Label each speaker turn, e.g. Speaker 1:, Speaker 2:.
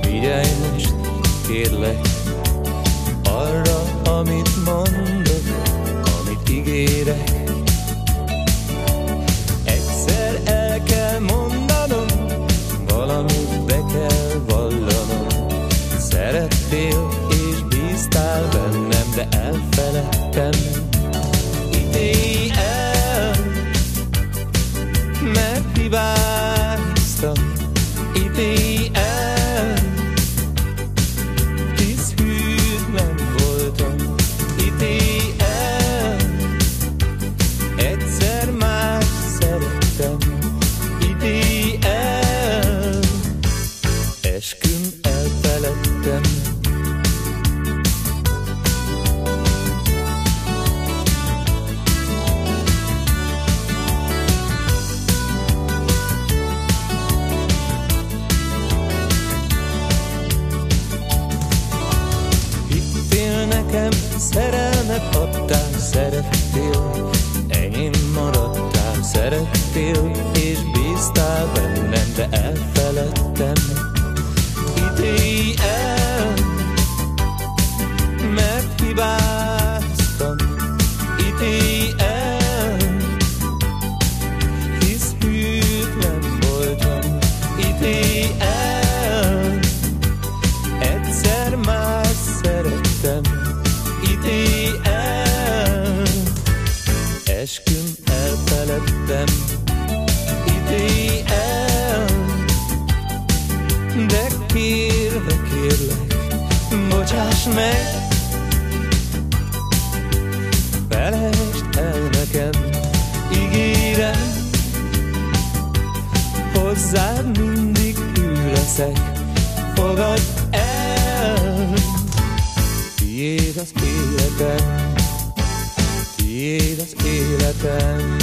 Speaker 1: Figyelj most, kérlek, arra, amit mondok, amit ígérek. Egyszer el kell mondanom, valamit be kell vallanom. Szerettél és bíztál bennem, de elfeledtem. Nekem, szerelmet adtál, szerettél, enyém maradtál, szerettél, és bíztál bennem, de elfeledtem. Ítélj el, esküm elfeledtem. Ítélj el, de kérve kérlek, bocsáss meg, felejtsd el nekem, ígérem, hozzád mindig hű leszek, fogadj el, tiéd az életem, tiéd az életem.